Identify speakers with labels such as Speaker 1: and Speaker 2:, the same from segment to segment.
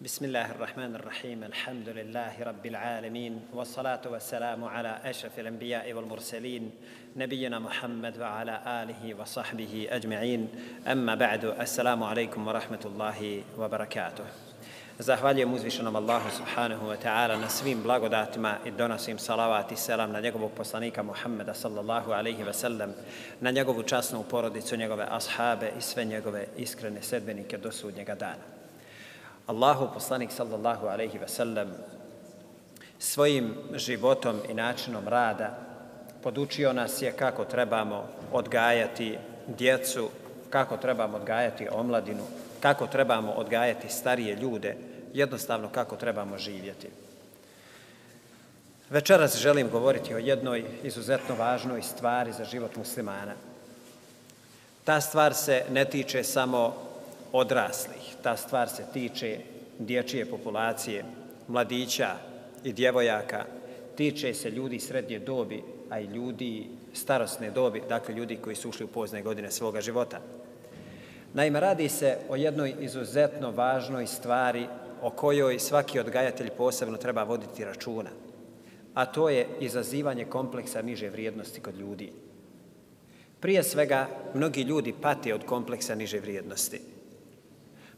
Speaker 1: بسم الله الرحمن الرحيم الحمد لله رب العالمين والصلاة والسلام على أشرف الأنبياء والمرسلين نبينا محمد وعلى آله وصحبه أجمعين أما بعد السلام عليكم ورحمة الله وبركاته Zahvaljujem uzvišenom Allahu subhanahu wa ta'ala na svim blagodatima i donosim salavat i selam na njegovog poslanika Muhammeda sallallahu alaihi wa sallam, na njegovu časnu porodicu, njegove ashabe i sve njegove iskrene sedbenike do sudnjega dana. Allahu poslanik sallallahu alaihi ve sellem svojim životom i načinom rada podučio nas je kako trebamo odgajati djecu, kako trebamo odgajati omladinu, kako trebamo odgajati starije ljude, jednostavno kako trebamo živjeti. Večeras želim govoriti o jednoj izuzetno važnoj stvari za život muslimana. Ta stvar se ne tiče samo odraslih. Ta stvar se tiče dječje populacije, mladića i djevojaka, tiče se ljudi srednje dobi, a i ljudi starosne dobi, dakle ljudi koji su ušli u pozne godine svoga života. Naime, radi se o jednoj izuzetno važnoj stvari o kojoj svaki odgajatelj posebno treba voditi računa, a to je izazivanje kompleksa niže vrijednosti kod ljudi. Prije svega, mnogi ljudi pate od kompleksa niže vrijednosti.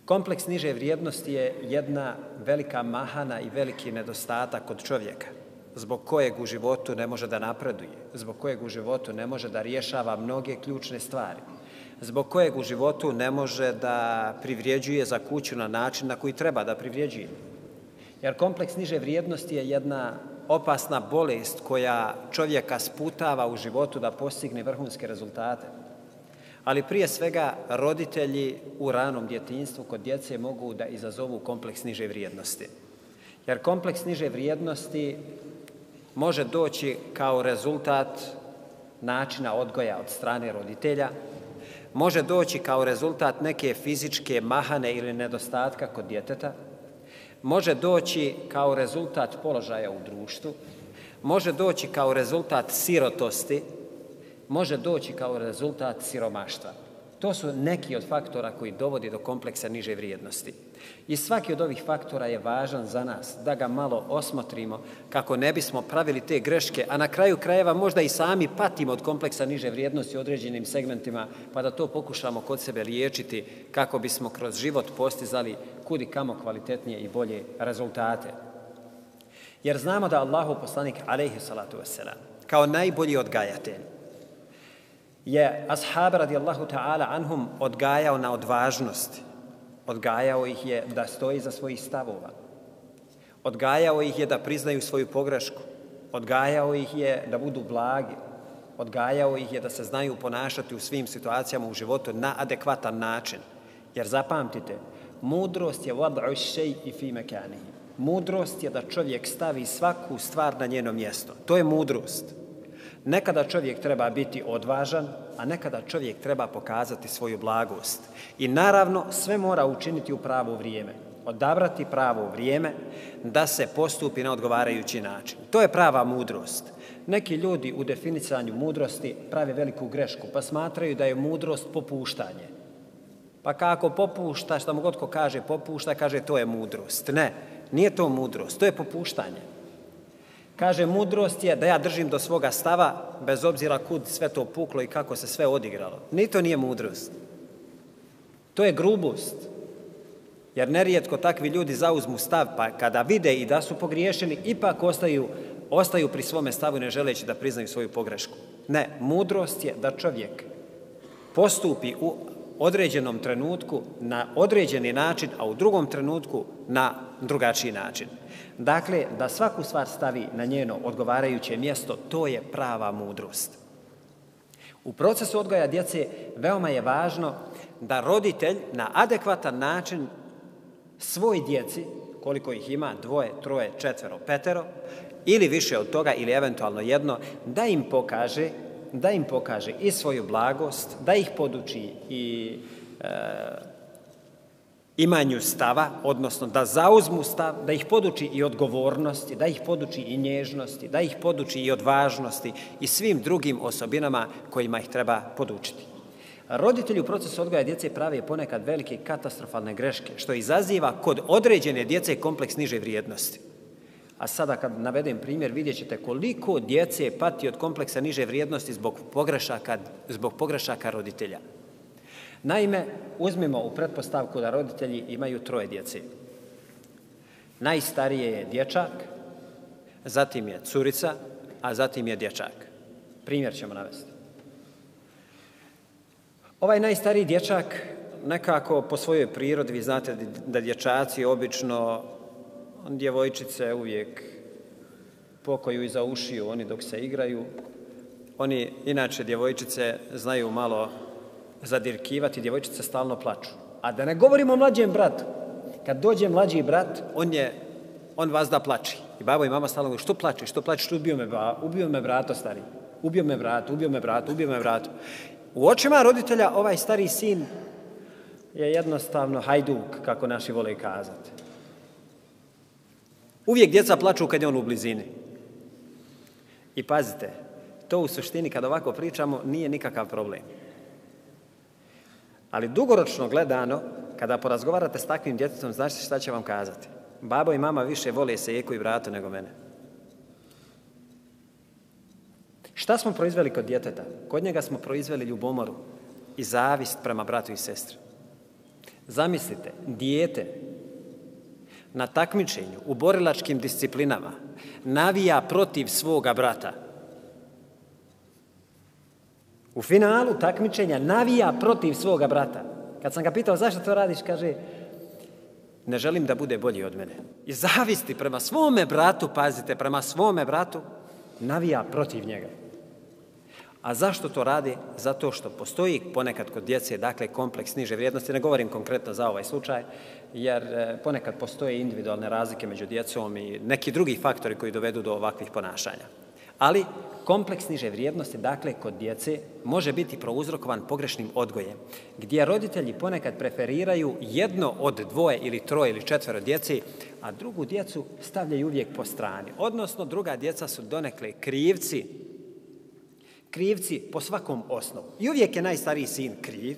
Speaker 1: Kompleks niže vrijednosti je jedna velika mahana i veliki nedostatak kod čovjeka, zbog kojeg u životu ne može da napreduje, zbog kojeg u životu ne može da rješava mnoge ključne stvari, zbog kojeg u životu ne može da privrijeđuje za kuću na način na koji treba da privrijeđuje. Jer kompleks niže vrijednosti je jedna opasna bolest koja čovjeka sputava u životu da postigne vrhunske rezultate ali prije svega roditelji u ranom djetinjstvu kod djece mogu da izazovu kompleks niže vrijednosti. Jer kompleks niže vrijednosti može doći kao rezultat načina odgoja od strane roditelja, može doći kao rezultat neke fizičke mahane ili nedostatka kod djeteta, može doći kao rezultat položaja u društvu, može doći kao rezultat sirotosti, može doći kao rezultat siromaštva. To su neki od faktora koji dovodi do kompleksa niže vrijednosti. I svaki od ovih faktora je važan za nas, da ga malo osmotrimo kako ne bismo pravili te greške, a na kraju krajeva možda i sami patimo od kompleksa niže vrijednosti u određenim segmentima, pa da to pokušamo kod sebe liječiti kako bismo kroz život postizali kudi kamo kvalitetnije i bolje rezultate. Jer znamo da Allahu poslanik, alaihi salatu wasalam, kao najbolji odgajatelj, je ashab radijallahu ta'ala anhum odgajao na odvažnosti. Odgajao ih je da stoji za svojih stavova. Odgajao ih je da priznaju svoju pogrešku. Odgajao ih je da budu blagi. Odgajao ih je da se znaju ponašati u svim situacijama u životu na adekvatan način. Jer zapamtite, mudrost je vad'u šej i fi mekanihi. Mudrost je da čovjek stavi svaku stvar na njeno mjesto. To je mudrost. Nekada čovjek treba biti odvažan, a nekada čovjek treba pokazati svoju blagost. I naravno sve mora učiniti u pravo vrijeme. Odabrati pravo vrijeme da se postupi na odgovarajući način. To je prava mudrost. Neki ljudi u definicanju mudrosti prave veliku grešku, pa smatraju da je mudrost popuštanje. Pa kako popušta, šta mu god ko kaže popušta, kaže to je mudrost. Ne, nije to mudrost, to je popuštanje. Kaže, mudrost je da ja držim do svoga stava, bez obzira kud sve to puklo i kako se sve odigralo. Ni to nije mudrost. To je grubost. Jer nerijetko takvi ljudi zauzmu stav, pa kada vide i da su pogriješeni, ipak ostaju, ostaju pri svome stavu ne želeći da priznaju svoju pogrešku. Ne, mudrost je da čovjek postupi u određenom trenutku na određeni način, a u drugom trenutku na drugačiji način. Dakle, da svaku stvar stavi na njeno odgovarajuće mjesto, to je prava mudrost. U procesu odgoja djece veoma je važno da roditelj na adekvatan način svoj djeci, koliko ih ima, dvoje, troje, četvero, petero, ili više od toga, ili eventualno jedno, da im pokaže da im pokaže i svoju blagost, da ih poduči i e, imanju stava, odnosno da zauzmu stav, da ih poduči i odgovornosti, da ih poduči i nježnosti, da ih poduči i odvažnosti i svim drugim osobinama kojima ih treba podučiti. Roditelji u procesu odgoja djece prave ponekad velike katastrofalne greške, što izaziva kod određene djece kompleks niže vrijednosti. A sada kad navedem primjer, vidjet ćete koliko djece pati od kompleksa niže vrijednosti zbog pogrešaka, zbog pogrešaka roditelja. Naime, uzmimo u pretpostavku da roditelji imaju troje djece. Najstarije je dječak, zatim je curica, a zatim je dječak. Primjer ćemo navesti. Ovaj najstariji dječak nekako po svojoj prirodi, vi znate da dječaci obično djevojčice uvijek pokoju iza ušiju oni dok se igraju. Oni, inače, djevojčice znaju malo zadirkivati, djevojčice stalno plaču. A da ne govorimo o mlađem bratu. Kad dođe mlađi brat, on je, on vas da plači. I babo i mama stalno govori, što plačeš, što plačeš, što ubio me, ba, ubio me brato stari. Ubio me brat, ubio me brat, ubio me brat. U očima roditelja ovaj stari sin je jednostavno hajduk, kako naši vole kazati. Uvijek djeca plaču kad je on u blizini. I pazite, to u suštini kad ovako pričamo nije nikakav problem. Ali dugoročno gledano, kada porazgovarate s takvim djetetom, znaš šta će vam kazati? Babo i mama više vole se jeku i vratu nego mene. Šta smo proizveli kod djeteta? Kod njega smo proizveli ljubomoru i zavist prema bratu i sestri. Zamislite, dijete na takmičenju u borilačkim disciplinama navija protiv svoga brata. U finalu takmičenja navija protiv svoga brata. Kad sam ga pitao zašto to radiš, kaže ne želim da bude bolji od mene. I zavisti prema svome bratu, pazite, prema svome bratu, navija protiv njega. A zašto to radi? Zato što postoji ponekad kod djece, dakle, kompleks niže vrijednosti, ne govorim konkretno za ovaj slučaj, jer e, ponekad postoje individualne razlike među djecom i neki drugi faktori koji dovedu do ovakvih ponašanja. Ali kompleks niže vrijednosti, dakle, kod djece može biti prouzrokovan pogrešnim odgojem, gdje roditelji ponekad preferiraju jedno od dvoje ili troje ili četvero djece, a drugu djecu stavljaju uvijek po strani. Odnosno, druga djeca su donekle krivci krivci po svakom osnovu. I uvijek je najstariji sin kriv.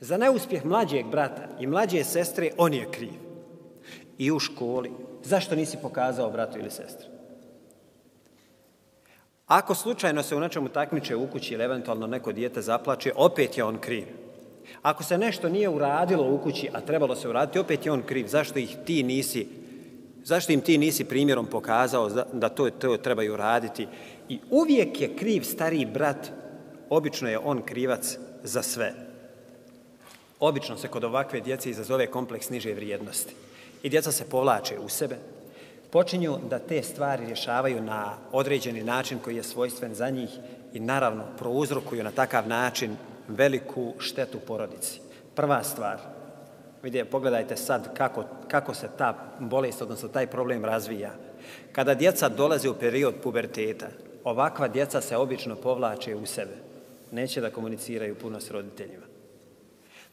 Speaker 1: Za neuspjeh mlađeg brata i mlađe sestre on je kriv. I u školi. Zašto nisi pokazao bratu ili sestru? Ako slučajno se u nečemu takmiče u kući ili eventualno neko dijete zaplače, opet je on kriv. Ako se nešto nije uradilo u kući, a trebalo se uraditi, opet je on kriv. Zašto ih ti nisi, zašto im ti nisi primjerom pokazao da to, to trebaju raditi? I uvijek je kriv stariji brat, obično je on krivac za sve. Obično se kod ovakve djece izazove kompleks niže vrijednosti. I djeca se povlače u sebe, počinju da te stvari rješavaju na određeni način koji je svojstven za njih i naravno prouzrokuju na takav način veliku štetu porodici. Prva stvar, vidje, pogledajte sad kako, kako se ta bolest, odnosno taj problem razvija. Kada djeca dolaze u period puberteta, ovakva djeca se obično povlače u sebe. Neće da komuniciraju puno s roditeljima.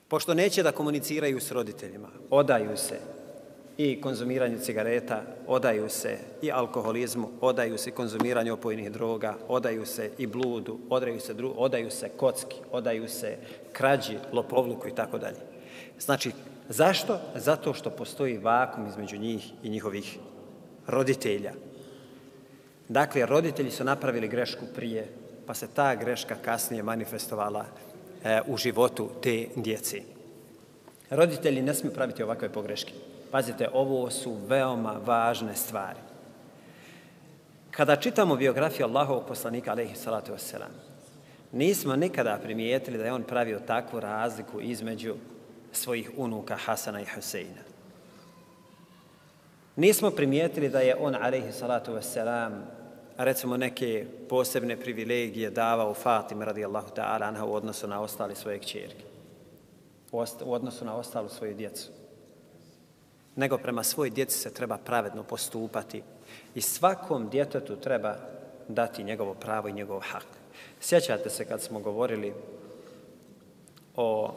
Speaker 1: Pošto neće da komuniciraju s roditeljima, odaju se i konzumiranju cigareta, odaju se i alkoholizmu, odaju se konzumiranju opojnih droga, odaju se i bludu, odaju se, dru, odaju se kocki, odaju se krađi, lopovluku i tako dalje. Znači, zašto? Zato što postoji vakum između njih i njihovih roditelja. Dakle, roditelji su napravili grešku prije, pa se ta greška kasnije manifestovala e, u životu te djeci. Roditelji ne smiju praviti ovakve pogreške. Pazite, ovo su veoma važne stvari. Kada čitamo biografiju Allahovog poslanika, alaihi salatu wasalam, nismo nikada primijetili da je on pravio takvu razliku između svojih unuka Hasana i Huseina. Nismo primijetili da je on, alaihi salatu wasalam, recimo neke posebne privilegije davao Fatim radijallahu ta'ala anha u odnosu na ostali svoje kćerke. U odnosu na ostalu svoju djecu. Nego prema svoj djeci se treba pravedno postupati i svakom djetetu treba dati njegovo pravo i njegov hak. Sjećate se kad smo govorili o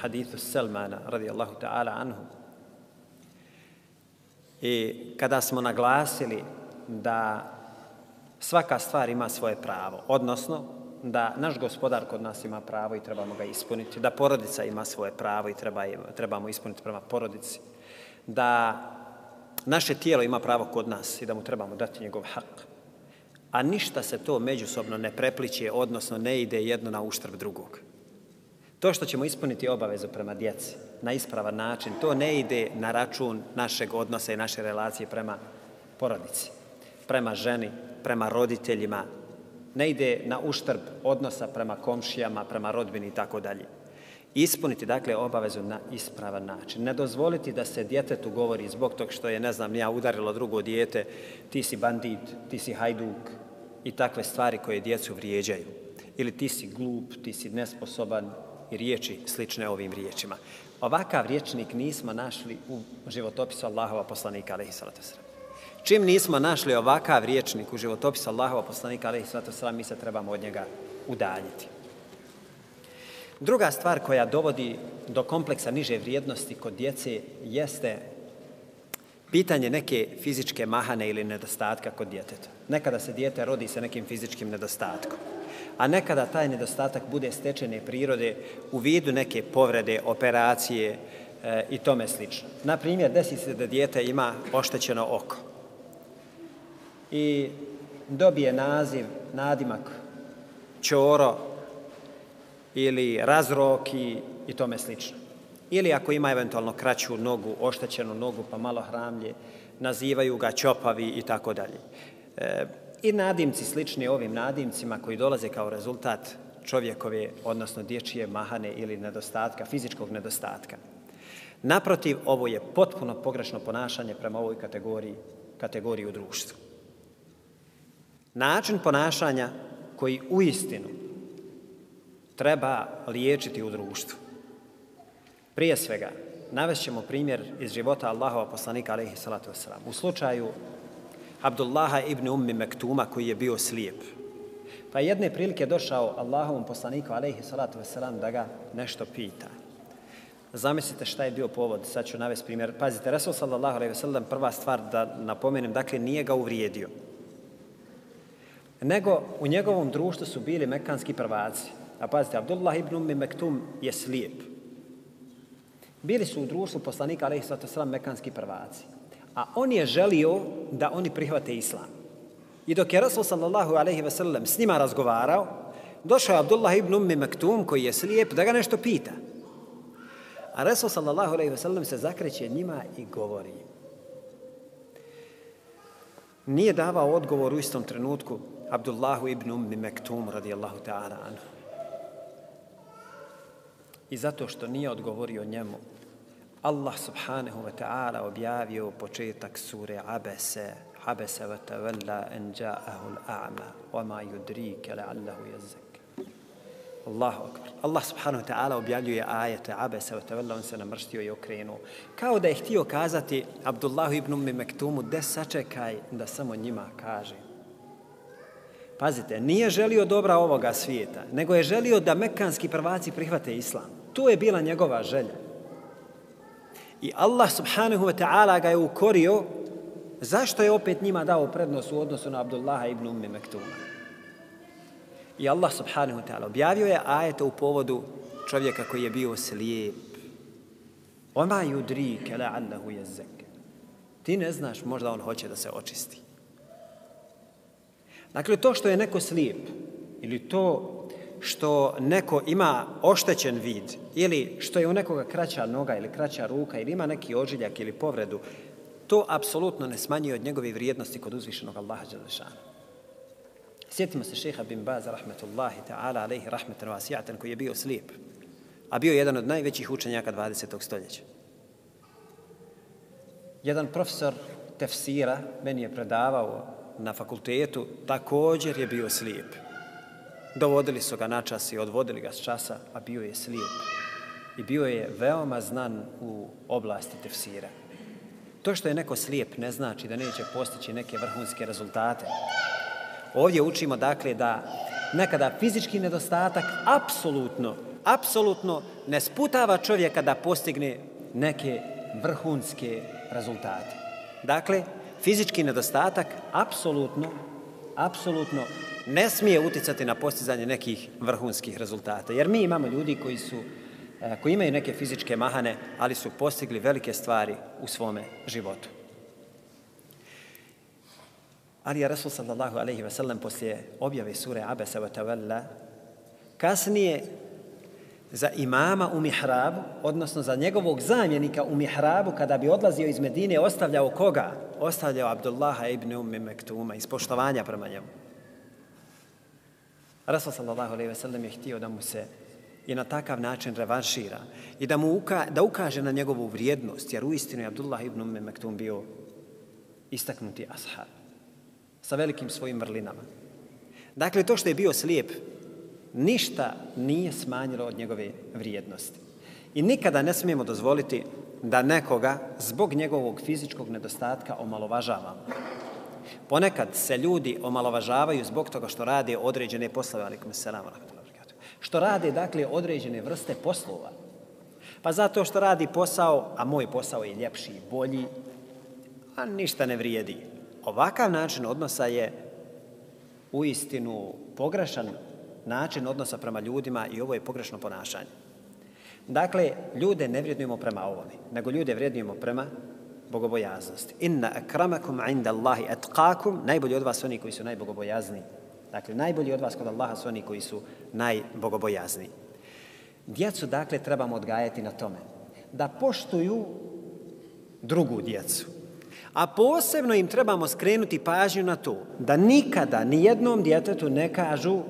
Speaker 1: hadithu Selmana radijallahu ta'ala anhu i kada smo naglasili da svaka stvar ima svoje pravo. Odnosno, da naš gospodar kod nas ima pravo i trebamo ga ispuniti, da porodica ima svoje pravo i treba, trebamo ispuniti prema porodici, da naše tijelo ima pravo kod nas i da mu trebamo dati njegov hak. A ništa se to međusobno ne prepliče, odnosno ne ide jedno na uštrb drugog. To što ćemo ispuniti obavezu prema djeci na ispravan način, to ne ide na račun našeg odnosa i naše relacije prema porodici, prema ženi, prema roditeljima, ne ide na uštrb odnosa prema komšijama, prema rodbini i tako dalje. Ispuniti, dakle, obavezu na ispravan način. Ne dozvoliti da se djetetu govori zbog tog što je, ne znam, ja udarilo drugo dijete, ti si bandit, ti si hajduk i takve stvari koje djecu vrijeđaju. Ili ti si glup, ti si nesposoban i riječi slične ovim riječima. Ovakav riječnik nismo našli u životopisu Allahova poslanika, alaihi salatu sram. Čim nismo našli ovakav riječnik u životopisu Allahova poslanika, alaihi sallatu sram, mi se trebamo od njega udaljiti. Druga stvar koja dovodi do kompleksa niže vrijednosti kod djece jeste pitanje neke fizičke mahane ili nedostatka kod djeteta. Nekada se djete rodi sa nekim fizičkim nedostatkom, a nekada taj nedostatak bude stečene prirode u vidu neke povrede, operacije e, i tome slično. Na primjer, desi se da djete ima oštećeno oko i dobije naziv, nadimak, čoro ili razroki i, tome slično. Ili ako ima eventualno kraću nogu, oštećenu nogu, pa malo hramlje, nazivaju ga čopavi i tako dalje. E, I nadimci slični ovim nadimcima koji dolaze kao rezultat čovjekove, odnosno dječije mahane ili nedostatka, fizičkog nedostatka. Naprotiv, ovo je potpuno pogrešno ponašanje prema ovoj kategoriji, kategoriji u društvu način ponašanja koji u istinu treba liječiti u društvu. Prije svega, navešćemo primjer iz života Allahova poslanika, alaihi salatu wasalam. U slučaju Abdullaha ibn Ummi Mektuma, koji je bio slijep. Pa jedne prilike došao Allahovom poslaniku, alaihi salatu wasalam, da ga nešto pita. Zamislite šta je bio povod, sad ću navesti primjer. Pazite, Rasul sallallahu alaihi wasalam, prva stvar da napomenem, dakle, nije ga uvrijedio nego u njegovom društvu su bili mekanski prvaci. A pazite, Abdullah ibn Ummi Mektum je slijep. Bili su u društvu poslanika, ali i sram, mekanski prvaci. A on je želio da oni prihvate islam. I dok je Rasul sallallahu alaihi ve sellem s njima razgovarao, došao je Abdullah ibn Ummi Mektum, koji je slijep, da ga nešto pita. A Rasul sallallahu alaihi ve sellem se zakreće njima i govori. Nije davao odgovor u istom trenutku, Abdullahu ibn Ummi Mektum radijallahu ta'ala anhu. I zato što nije odgovorio njemu, Allah subhanahu wa ta'ala objavio početak sure Abese, Abese wa tawalla en ja'ahu l'a'ma, wa ma yudrike la'allahu jazak. Allahu akbar. Allah subhanahu wa ta'ala objavljuje ajete Abese wa tawalla, on se namrštio i okrenuo. Kao da je htio kazati Abdullahu ibn Ummi Mektumu, de sačekaj da samo njima kaže. Pazite, nije želio dobra ovoga svijeta, nego je želio da mekanski prvaci prihvate islam. To je bila njegova želja. I Allah subhanahu wa ta'ala ga je ukorio zašto je opet njima dao prednost u odnosu na Abdullaha ibn Umme Mektuma. I Allah subhanahu wa ta'ala objavio je ajeta u povodu čovjeka koji je bio slijep. Oma yudri kala jezek. Ti ne znaš, možda on hoće da se očisti. Dakle, to što je neko slijep ili to što neko ima oštećen vid ili što je u nekoga kraća noga ili kraća ruka ili ima neki ožiljak ili povredu, to apsolutno ne smanjuje od njegove vrijednosti kod uzvišenog Allaha Đelešana. Sjetimo se šeha bin Baza, rahmetullahi ta'ala, alaihi rahmetan vasijatan, koji je bio slijep, a bio jedan od najvećih učenjaka 20. stoljeća. Jedan profesor tefsira meni je predavao na fakultetu također je bio slijep. Dovodili su ga na čas i odvodili ga s časa, a bio je slijep. I bio je veoma znan u oblasti tefsira. To što je neko slijep ne znači da neće postići neke vrhunske rezultate. Ovdje učimo dakle da nekada fizički nedostatak apsolutno, apsolutno ne sputava čovjeka da postigne neke vrhunske rezultate. Dakle, fizički nedostatak apsolutno apsolutno ne smije uticati na postizanje nekih vrhunskih rezultata. Jer mi imamo ljudi koji su e, koji imaju neke fizičke mahane, ali su postigli velike stvari u svome životu. Ali je Rasul sallallahu alaihi ve sellem poslije objave sure Abesa wa Tawalla kasnije za imama u mihrabu, odnosno za njegovog zamjenika u mihrabu, kada bi odlazio iz Medine, ostavljao koga? Ostavljao Abdullaha ibn Ummi Mektuma, iz poštovanja prema njemu. Rasul sallallahu alaihi ve sellem je htio da mu se i na takav način revanšira i da mu uka, da ukaže na njegovu vrijednost, jer u istinu je Abdullah ibn Ummi Mektum bio istaknuti ashab sa velikim svojim vrlinama. Dakle, to što je bio slijep, ništa nije smanjilo od njegove vrijednosti. I nikada ne smijemo dozvoliti da nekoga zbog njegovog fizičkog nedostatka omalovažavamo. Ponekad se ljudi omalovažavaju zbog toga što rade određene poslove, alikum selam, što rade, dakle, određene vrste poslova. Pa zato što radi posao, a moj posao je ljepši i bolji, a ništa ne vrijedi. Ovakav način odnosa je u istinu pogrešan način odnosa prema ljudima i ovo je pogrešno ponašanje. Dakle, ljude ne vrednujemo prema ovome, nego ljude vrednujemo prema bogobojaznosti. Inna akramakum inda Allahi atqakum, najbolji od vas oni koji su najbogobojazni. Dakle, najbolji od vas kod Allaha su oni koji su najbogobojazni. Djecu, dakle, trebamo odgajati na tome da poštuju drugu djecu. A posebno im trebamo skrenuti pažnju na to da nikada ni jednom djetetu ne kažu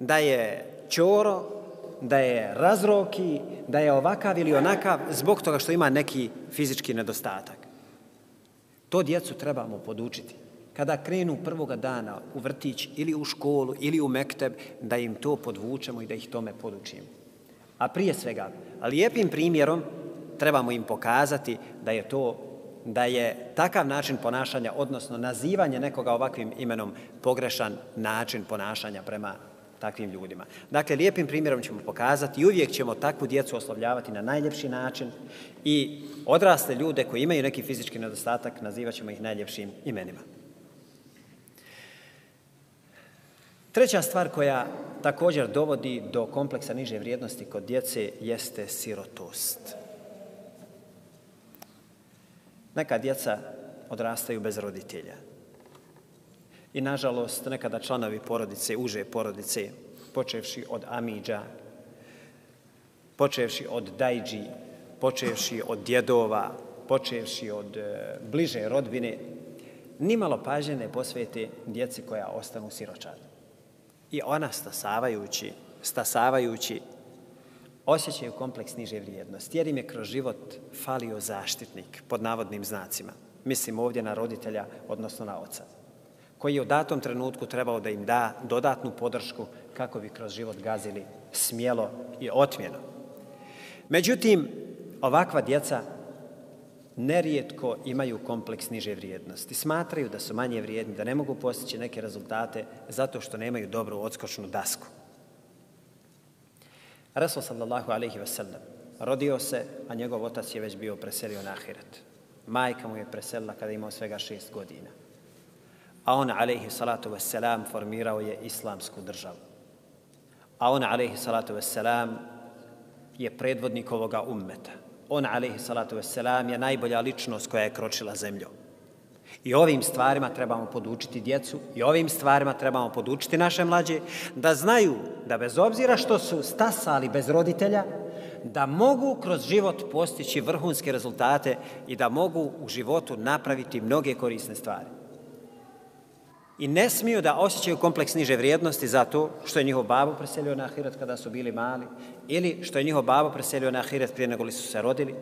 Speaker 1: da je čoro, da je razroki, da je ovakav ili onakav zbog toga što ima neki fizički nedostatak. To djecu trebamo podučiti. Kada krenu prvoga dana u vrtić ili u školu ili u mekteb, da im to podvučemo i da ih tome podučimo. A prije svega, lijepim primjerom trebamo im pokazati da je to da je takav način ponašanja, odnosno nazivanje nekoga ovakvim imenom, pogrešan način ponašanja prema takvim ljudima. Dakle, lijepim primjerom ćemo pokazati i uvijek ćemo takvu djecu oslovljavati na najljepši način i odrasle ljude koji imaju neki fizički nedostatak nazivat ćemo ih najljepšim imenima. Treća stvar koja također dovodi do kompleksa niže vrijednosti kod djece jeste sirotost. Neka djeca odrastaju bez roditelja. I nažalost, nekada članovi porodice, uže porodice, počevši od Amidža, počevši od Dajđi, počevši od djedova, počevši od e, bliže rodbine, nimalo pažnje ne posvete djeci koja ostanu siročani. I ona stasavajući, stasavajući, osjećaju kompleks niže vrijednosti, jer im je kroz život falio zaštitnik pod navodnim znacima. Mislim ovdje na roditelja, odnosno na oca koji je u datom trenutku trebao da im da dodatnu podršku kako bi kroz život gazili smjelo i otmjeno. Međutim, ovakva djeca nerijetko imaju kompleks niže vrijednosti. Smatraju da su manje vrijedni, da ne mogu postići neke rezultate zato što nemaju dobru odskočnu dasku. Rasul sallallahu alaihi wa sallam rodio se, a njegov otac je već bio preselio na ahiret. Majka mu je preselila kada imao svega šest godina a on, alaihi salatu wassalam, formirao je islamsku državu. A on, alaihi salatu wassalam, je predvodnik ovoga ummeta. On, alaihi salatu wassalam, je najbolja ličnost koja je kročila zemljom. I ovim stvarima trebamo podučiti djecu i ovim stvarima trebamo podučiti naše mlađe da znaju da bez obzira što su stasali bez roditelja, da mogu kroz život postići vrhunske rezultate i da mogu u životu napraviti mnoge korisne stvari i ne smiju da osjećaju kompleks niže vrijednosti zato što je njihov babo preselio na ahiret kada su bili mali, ili što je njihov babo preselio na ahiret prije nego li su se rodili,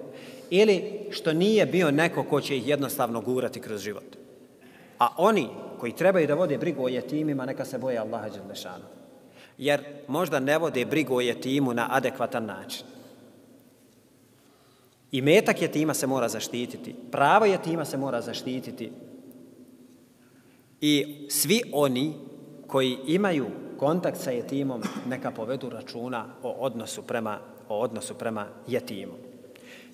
Speaker 1: ili što nije bio neko ko će ih jednostavno gurati kroz život. A oni koji trebaju da vode brigu o jetimima, neka se boje Allaha Đelešanu. Jer možda ne vode brigu o jetimu na adekvatan način. I metak jetima se mora zaštititi, pravo jetima se mora zaštititi, I svi oni koji imaju kontakt sa jetimom neka povedu računa o odnosu prema o odnosu prema jetimu.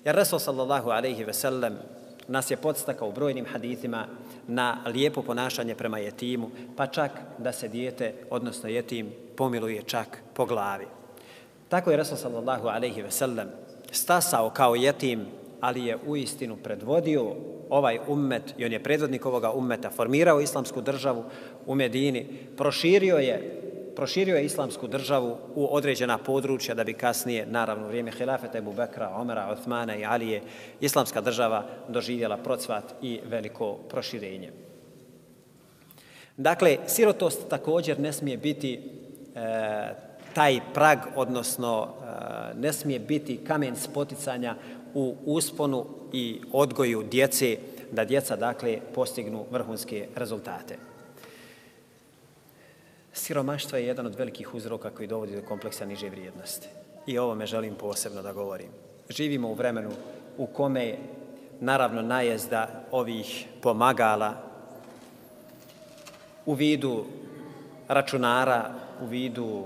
Speaker 1: Jer Rasul sallallahu alejhi ve sellem nas je podstakao u brojnim hadisima na lijepo ponašanje prema jetimu, pa čak da se dijete, odnosno jetim, pomiluje čak po glavi. Tako je Rasul sallallahu alaihi ve sellem stasao kao jetim, ali je u istinu predvodio ovaj ummet i on je predvodnik ovoga ummeta, formirao islamsku državu u Medini, proširio je proširio je islamsku državu u određena područja da bi kasnije, naravno, vrijeme hilafeta Ebu Bekra, Omera, Othmana i Alije, islamska država doživjela procvat i veliko proširenje. Dakle, sirotost također ne smije biti e, taj prag, odnosno e, ne smije biti kamen spoticanja u usponu i odgoju djece, da djeca, dakle, postignu vrhunske rezultate. Siromaštvo je jedan od velikih uzroka koji dovodi do kompleksa niže vrijednosti. I o ovome želim posebno da govorim. Živimo u vremenu u kome naravno najezda ovih pomagala u vidu računara, u vidu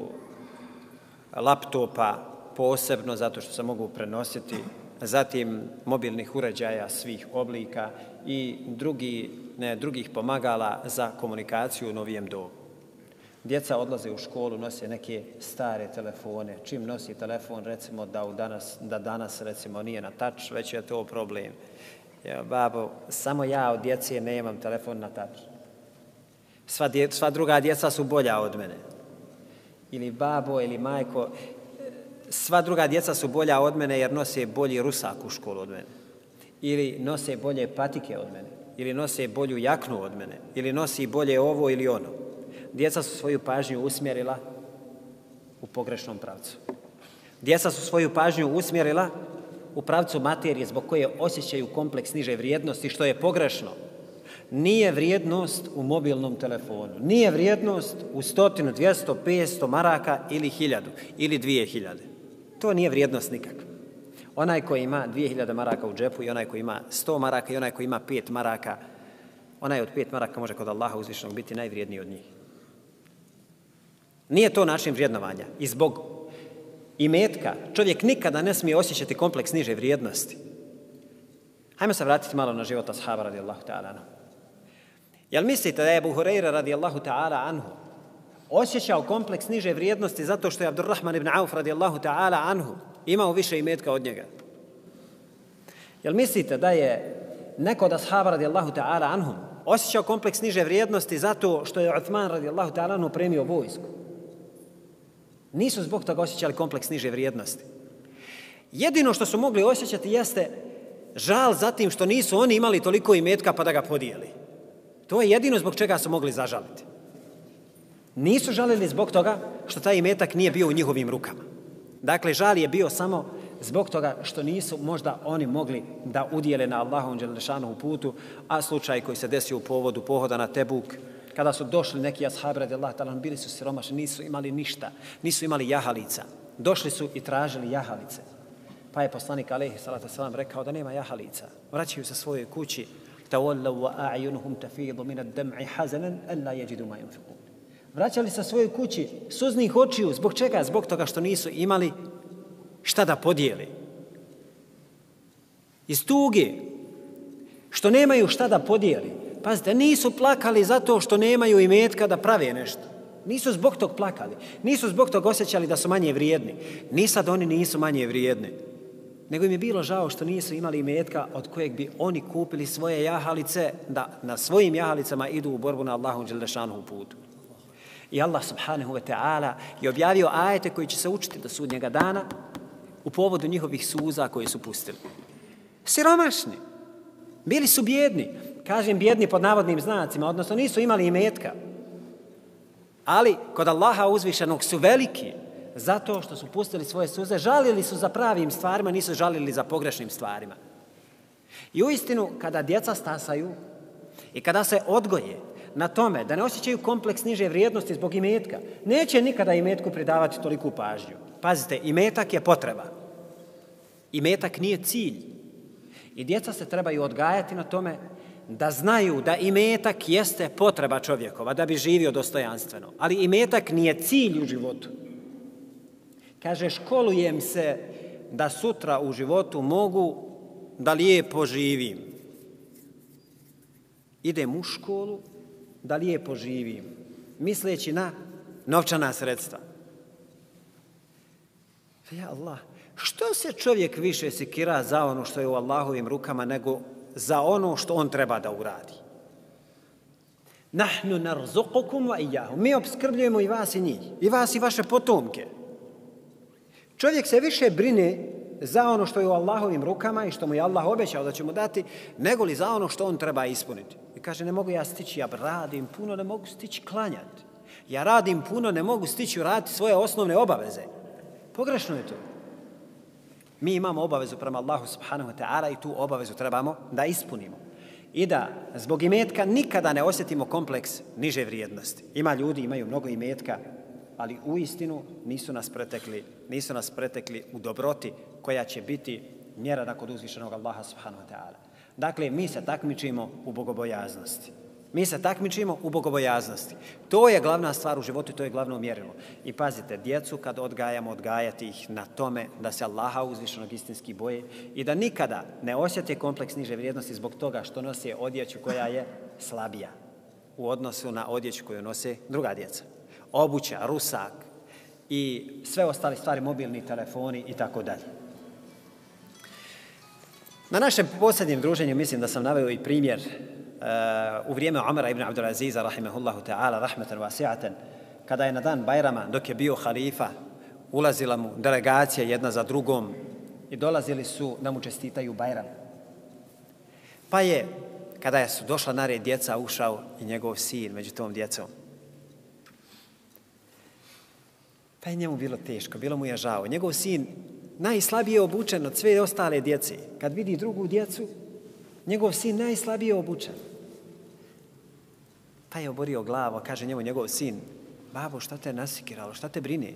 Speaker 1: laptopa posebno zato što se mogu prenositi zatim mobilnih uređaja svih oblika i drugi, ne, drugih pomagala za komunikaciju u novijem dobu. Djeca odlaze u školu, nose neke stare telefone. Čim nosi telefon, recimo da, u danas, da danas recimo nije na tač, već je to problem. Ja, babo, samo ja od djece nemam telefon na tač. Sva, dje, sva druga djeca su bolja od mene. Ili babo, ili majko, sva druga djeca su bolja od mene jer nose bolji rusak u školu od mene. Ili nose bolje patike od mene. Ili nose bolju jaknu od mene. Ili nosi bolje ovo ili ono djeca su svoju pažnju usmjerila u pogrešnom pravcu. Djeca su svoju pažnju usmjerila u pravcu materije zbog koje osjećaju kompleks niže vrijednosti, što je pogrešno. Nije vrijednost u mobilnom telefonu. Nije vrijednost u stotinu, dvijesto, pesto maraka ili hiljadu ili dvije hiljade. To nije vrijednost nikakva. Onaj koji ima dvije hiljade maraka u džepu i onaj koji ima 100 maraka i onaj koji ima 5 maraka, onaj od 5 maraka može kod Allaha uzvišenog biti najvrijedniji od njih. Nije to način vrijednovanja. I zbog imetka čovjek nikada ne smije osjećati kompleks niže vrijednosti. Hajmo se vratiti malo na život ashaba radijallahu ta'ala anhu. Jel mislite da je Abu Hureyre radijallahu ta'ala anhu osjećao kompleks niže vrijednosti zato što je Abdurrahman ibn Auf radijallahu ta'ala anhu imao više imetka od njega? Jel mislite da je neko od ashaba radijallahu ta'ala anhum osjećao kompleks niže vrijednosti zato što je Uthman radijallahu ta'ala anhu premio vojsku? Nisu zbog toga osjećali kompleks niže vrijednosti. Jedino što su mogli osjećati jeste žal za tim što nisu oni imali toliko imetka pa da ga podijeli. To je jedino zbog čega su mogli zažaliti. Nisu žalili zbog toga što taj imetak nije bio u njihovim rukama. Dakle, žal je bio samo zbog toga što nisu možda oni mogli da udijele na Allahom Đelešanu putu, a slučaj koji se desio u povodu pohoda na Tebuk, kada su došli neki ashabi radi Allah, talan, bili su siromašni, nisu imali ništa, nisu imali jahalica. Došli su i tražili jahalice. Pa je poslanik alaihi salatu salam rekao da nema jahalica. Vraćaju se svojoj kući. Tawallaw wa a'yunuhum tafidu min ad-dam'i hazanan alla yajidu ma yunfiqun. Vraćali sa svojoj kući suznih očiju zbog čega? Zbog toga što nisu imali šta da podijeli. Iz tuge što nemaju šta da podijeli. Pazite, nisu plakali zato što nemaju imetka da prave nešto. Nisu zbog tog plakali. Nisu zbog tog osjećali da su manje vrijedni. Ni sad oni nisu manje vrijedni. Nego im je bilo žao što nisu imali imetka od kojeg bi oni kupili svoje jahalice da na svojim jahalicama idu u borbu na Allahom Đelešanu putu. I Allah subhanahu wa ta'ala je objavio ajete koji će se učiti do sudnjega dana u povodu njihovih suza koje su pustili. Siromašni. Bili su bjedni kažem bjedni pod navodnim znacima, odnosno nisu imali imetka. Ali kod Allaha uzvišenog su veliki zato što su pustili svoje suze, žalili su za pravim stvarima, nisu žalili za pogrešnim stvarima. I u istinu, kada djeca stasaju i kada se odgoje na tome da ne osjećaju kompleks niže vrijednosti zbog imetka, neće nikada imetku pridavati toliku pažnju. Pazite, imetak je potreba. Imetak nije cilj. I djeca se trebaju odgajati na tome da znaju da imetak jeste potreba čovjekova da bi živio dostojanstveno. Ali imetak nije cilj u životu. Kaže, školujem se da sutra u životu mogu da lijepo živim. idem u školu da lijepo živim, misleći na novčana sredstva. E, ja Allah, što se čovjek više sikira za ono što je u Allahovim rukama nego za ono što on treba da uradi? Nahnu narzuqukum wa iyyahum. Mi obskrbljujemo i vas i njih, i vas i vaše potomke. Čovjek se više brine za ono što je u Allahovim rukama i što mu je Allah obećao da će mu dati, nego li za ono što on treba ispuniti. I kaže, ne mogu ja stići, ja radim puno, ne mogu stići klanjati. Ja radim puno, ne mogu stići uraditi svoje osnovne obaveze. Pogrešno je to. Mi imamo obavezu prema Allahu subhanahu wa ta'ala i tu obavezu trebamo da ispunimo. I da zbog imetka nikada ne osjetimo kompleks niže vrijednosti. Ima ljudi, imaju mnogo imetka, ali u istinu nisu nas pretekli, nisu nas pretekli u dobroti koja će biti mjera kod uzvišenog Allaha subhanahu wa ta'ala. Dakle, mi se takmičimo u bogobojaznosti. Mi se takmičimo u bogobojaznosti. To je glavna stvar u životu, to je glavno mjerilo. I pazite, djecu kad odgajamo, odgajati ih na tome da se Allaha uzvišenog istinski boje i da nikada ne osjete kompleks niže vrijednosti zbog toga što nose odjeću koja je slabija u odnosu na odjeću koju nose druga djeca. Obuća, rusak i sve ostale stvari, mobilni telefoni i tako dalje. Na našem posljednjem druženju mislim da sam naveo i primjer uh, u vrijeme Omara ibn Abdulaziza, rahimahullahu ta'ala, rahmetan wasi'atan, kada je na dan Bajrama, dok je bio halifa, ulazila mu delegacija jedna za drugom i dolazili su da mu čestitaju Bajram. Pa je, kada je su došla na red djeca, ušao i njegov sin među tom djecom. Pa je njemu bilo teško, bilo mu je žao. Njegov sin najslabije obučen od sve ostale djece. Kad vidi drugu djecu, njegov sin najslabije obučen. Pa je oborio glavo, kaže njemu njegov sin, babo, šta te nasikiralo, šta te brine?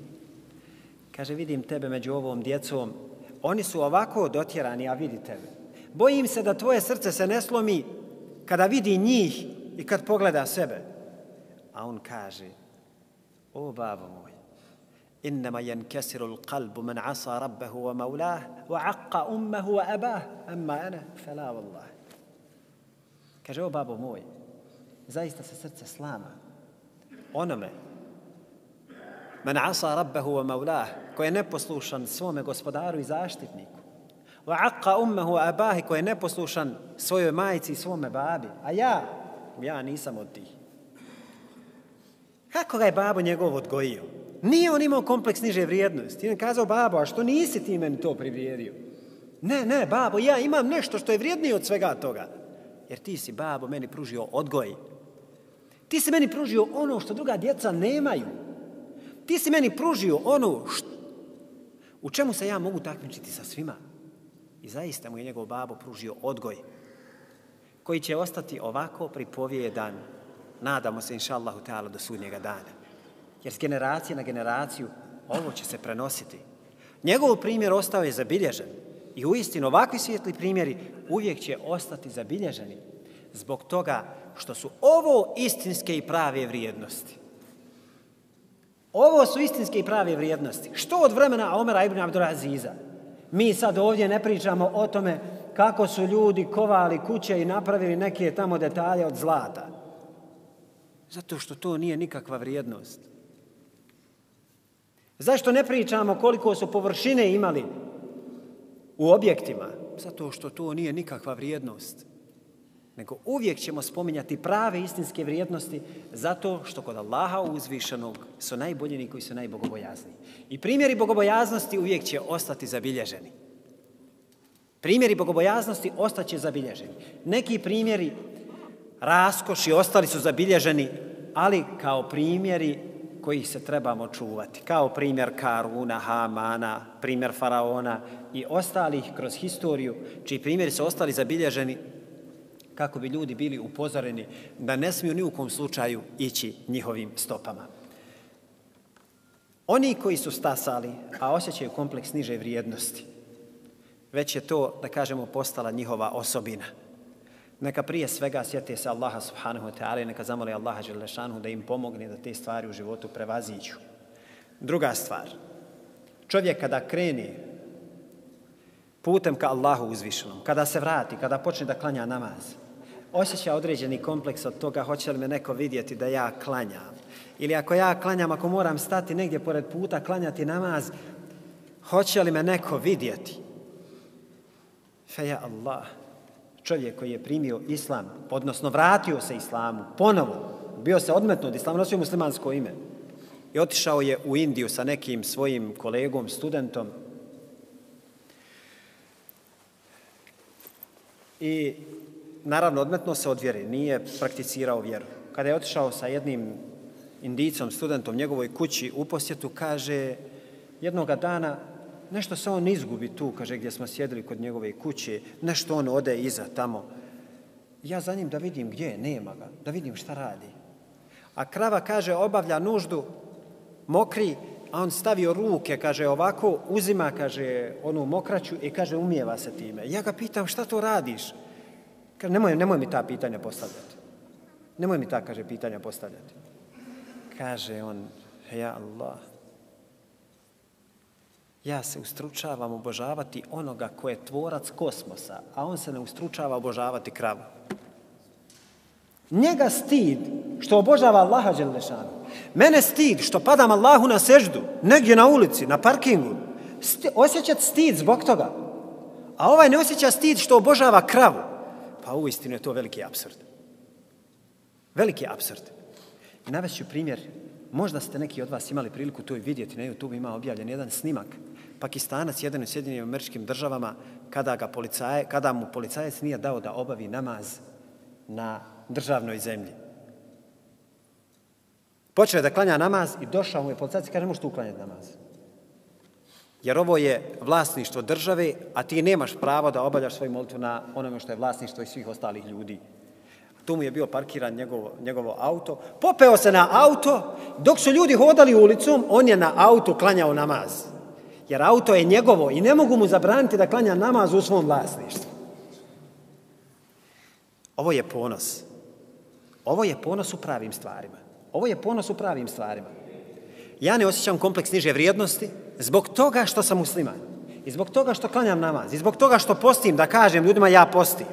Speaker 1: Kaže, vidim tebe među ovom djecom, oni su ovako dotjerani, a vidi tebe. Bojim se da tvoje srce se ne slomi kada vidi njih i kad pogleda sebe. A on kaže, o babo moj, إنما ينكسر القلب من عصى ربه ومولاه وعق أمه وأباه أما أنا فلا والله Kaže, o babo moj, zaista se srce slama onome men asa rabbehu wa maulah, koji je neposlušan svome gospodaru i zaštitniku. Wa aqqa ummehu abahi, koji je neposlušan svojoj majici i svome babi. A ja, ja nisam od tih. Kako ga je babo njegov odgojio? Nije on imao kompleks niže vrijednosti. On kazao, babo, a što nisi ti meni to privjerio? Ne, ne, babo, ja imam nešto što je vrijednije od svega toga. Jer ti si, babo, meni pružio odgoj. Ti si meni pružio ono što druga djeca nemaju. Ti si meni pružio ono što... u čemu se ja mogu takmičiti sa svima. I zaista mu je njegov babo pružio odgoj koji će ostati ovako pripovjedan, nadamo se, inša Allahu Teala, do sudnjega dana. Jer s generacije na generaciju ovo će se prenositi. Njegov primjer ostao je zabilježen. I u istinu ovakvi svijetli primjeri uvijek će ostati zabilježeni zbog toga što su ovo istinske i prave vrijednosti. Ovo su istinske i prave vrijednosti. Što od vremena Omera ibn Abdulaziza? Mi sad ovdje ne pričamo o tome kako su ljudi kovali kuće i napravili neke tamo detalje od zlata. Zato što to nije nikakva vrijednost. Zašto ne pričamo koliko su površine imali u objektima? Zato što to nije nikakva vrijednost. Nego uvijek ćemo spominjati prave istinske vrijednosti zato što kod Allaha uzvišenog su najboljeni koji su najbogobojazni. I primjeri bogobojaznosti uvijek će ostati zabilježeni. Primjeri bogobojaznosti ostaće zabilježeni. Neki primjeri raskoši ostali su zabilježeni, ali kao primjeri kojih se trebamo čuvati. Kao primjer Karuna, Hamana, primjer Faraona i ostalih kroz historiju, čiji primjeri su ostali zabilježeni kako bi ljudi bili upozoreni da ne smiju ni u kom slučaju ići njihovim stopama. Oni koji su stasali, a osjećaju kompleks niže vrijednosti, već je to, da kažemo, postala njihova osobina – neka prije svega sjete se Allaha subhanahu wa ta'ala i neka zamoli Allaha Đelešanu da im pomogne da te stvari u životu prevaziću. Druga stvar, čovjek kada kreni putem ka Allahu uzvišenom, kada se vrati, kada počne da klanja namaz, osjeća određeni kompleks od toga hoće li me neko vidjeti da ja klanjam. Ili ako ja klanjam, ako moram stati negdje pored puta, klanjati namaz, hoće li me neko vidjeti? Feja Allah, čovjek koji je primio islam, odnosno vratio se islamu, ponovo, bio se odmetno od islama, nosio muslimansko ime. I otišao je u Indiju sa nekim svojim kolegom, studentom. I naravno odmetno se od vjere, nije prakticirao vjeru. Kada je otišao sa jednim indicom, studentom, njegovoj kući u posjetu, kaže jednoga dana nešto se on izgubi tu, kaže, gdje smo sjedili kod njegove kuće, nešto on ode iza tamo. Ja za njim da vidim gdje je, nema ga, da vidim šta radi. A krava, kaže, obavlja nuždu, mokri, a on stavio ruke, kaže, ovako, uzima, kaže, onu mokraću i kaže, umijeva se time. Ja ga pitam, šta to radiš? Kaže, nemoj, nemoj mi ta pitanja postavljati. Nemoj mi ta, kaže, pitanja postavljati. Kaže on, ja Allah, ja se ustručavam obožavati onoga ko je tvorac kosmosa, a on se ne ustručava obožavati kravu. Njega stid što obožava Allaha Đelešanu. Mene stid što padam Allahu na seždu, negdje na ulici, na parkingu. Sti, osjećat stid zbog toga. A ovaj ne osjeća stid što obožava kravu. Pa u istinu je to veliki absurd. Veliki absurd. Navešću primjer. Možda ste neki od vas imali priliku to i vidjeti. Na YouTube ima objavljen jedan snimak Pakistanac jedan u Sjedinim američkim državama kada, ga policaje, kada mu policajac nije dao da obavi namaz na državnoj zemlji. Počeo je da klanja namaz i došao mu je policajac i kaže, možeš tu uklanjati namaz. Jer ovo je vlasništvo države, a ti nemaš pravo da obavljaš svoju molitvu na onome što je vlasništvo i svih ostalih ljudi. Tu mu je bio parkiran njegovo, njegovo auto. Popeo se na auto, dok su ljudi hodali ulicom, on je na auto klanjao namaz. Jer auto je njegovo i ne mogu mu zabraniti da klanja namaz u svom vlasništvu. Ovo je ponos. Ovo je ponos u pravim stvarima. Ovo je ponos u pravim stvarima. Ja ne osjećam kompleks niže vrijednosti zbog toga što sam musliman. I zbog toga što klanjam namaz. I zbog toga što postim, da kažem ljudima ja postim.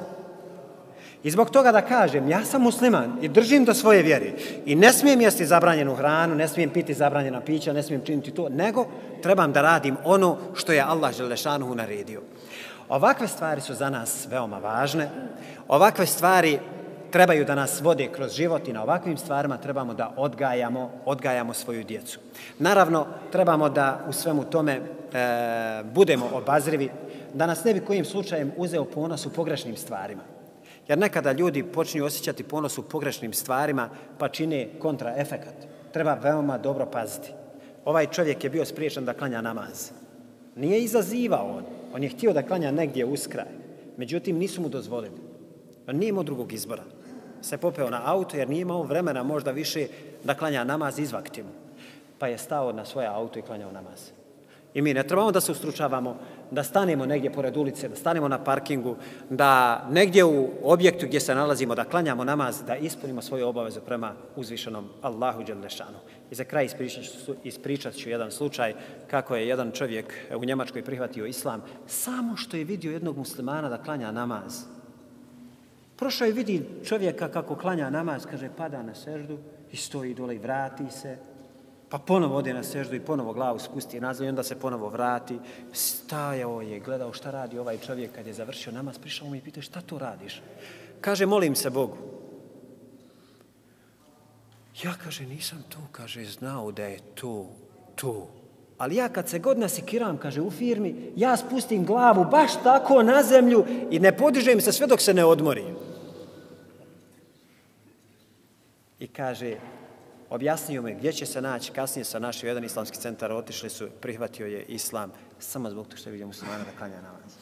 Speaker 1: I zbog toga da kažem, ja sam musliman i držim do svoje vjere i ne smijem jesti zabranjenu hranu, ne smijem piti zabranjena pića, ne smijem činiti to, nego trebam da radim ono što je Allah Želešanuhu naredio. Ovakve stvari su za nas veoma važne. Ovakve stvari trebaju da nas vode kroz život i na ovakvim stvarima trebamo da odgajamo, odgajamo svoju djecu. Naravno, trebamo da u svemu tome e, budemo obazrivi, da nas ne bi kojim slučajem uzeo ponos u pogrešnim stvarima. Jer nekada ljudi počinju osjećati ponos u pogrešnim stvarima pa čine kontraefekat. Treba veoma dobro paziti. Ovaj čovjek je bio spriječan da klanja namaz. Nije izazivao on. On je htio da klanja negdje uskraj. Međutim, nisu mu dozvolili. On nije imao drugog izbora. Se popeo na auto jer nije imao vremena možda više da klanja namaz izvaktim. Pa je stao na svoje auto i klanjao namaz. I mi ne trebamo da se ustručavamo, da stanemo negdje pored ulice, da stanemo na parkingu, da negdje u objektu gdje se nalazimo, da klanjamo namaz, da ispunimo svoju obavezu prema uzvišenom Allahu Đelešanu. I za kraj ispričat ću, ispričat ću jedan slučaj kako je jedan čovjek u Njemačkoj prihvatio islam samo što je vidio jednog muslimana da klanja namaz. Prošao je vidi čovjeka kako klanja namaz, kaže pada na seždu i stoji dole i vrati se, Pa ponovo ode na seždu i ponovo glavu spusti nazad i onda se ponovo vrati. Stajao je, gledao šta radi ovaj čovjek kad je završio namaz. Prišao mu i pita šta to radiš? Kaže, molim se Bogu. Ja, kaže, nisam tu, kaže, znao da je tu, tu. Ali ja kad se god nasikiram, kaže, u firmi, ja spustim glavu baš tako na zemlju i ne podižem se sve dok se ne odmorim. I kaže, objasnio me gdje će se naći, kasnije sa našim jedan islamski centar otišli su, prihvatio je islam. Samo zbog to što je vidio muslimana da klanja namaz.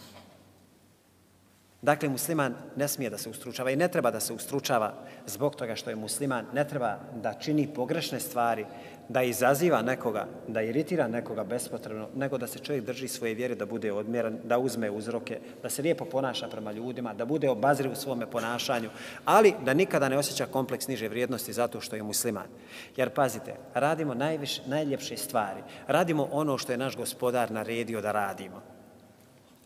Speaker 1: Dakle, musliman ne smije da se ustručava i ne treba da se ustručava zbog toga što je musliman, ne treba da čini pogrešne stvari, da izaziva nekoga, da iritira nekoga bespotrebno, nego da se čovjek drži svoje vjere, da bude odmjeran, da uzme uzroke, da se lijepo ponaša prema ljudima, da bude obazriv u svome ponašanju, ali da nikada ne osjeća kompleks niže vrijednosti zato što je musliman. Jer pazite, radimo najviš, najljepše stvari, radimo ono što je naš gospodar naredio da radimo.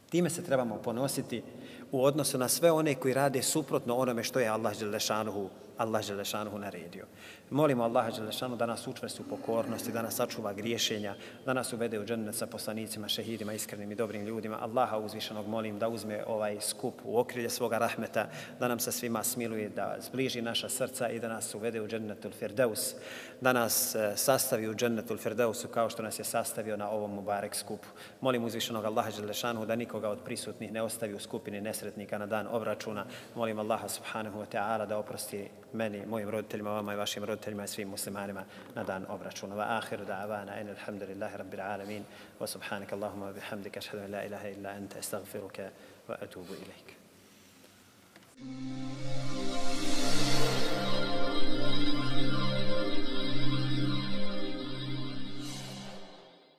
Speaker 1: Time se trebamo ponositi u odnosu na sve one koji rade suprotno onome što je Allah Đelešanuhu Allah Želešanuhu naredio. Molimo Allaha Želešanu da nas učvrsti u pokornosti, da nas sačuva griješenja, da nas uvede u džennet sa poslanicima, šehidima, iskrenim i dobrim ljudima. Allaha uzvišenog molim da uzme ovaj skup u okrilje svoga rahmeta, da nam se svima smiluje, da zbliži naša srca i da nas uvede u džennetul Firdaus, da nas e, sastavi u džennetul Firdausu kao što nas je sastavio na ovom Mubarek skupu. Molim uzvišenog Allaha Želešanu da nikoga od prisutnih ne ostavi u skupini nesretnika na dan obračuna. Molim Allaha subhanahu wa ta'ala da oprosti meni, mojim roditeljima, vama i vašim roditeljima i svim muslimanima na dan obračuna. Va ahiru da'avana in alhamdulillahi rabbil alamin wa subhanak Allahumma wa bihamdika ashhadu an la ilaha illa anta astaghfiruka wa atubu ilaik. Thank you.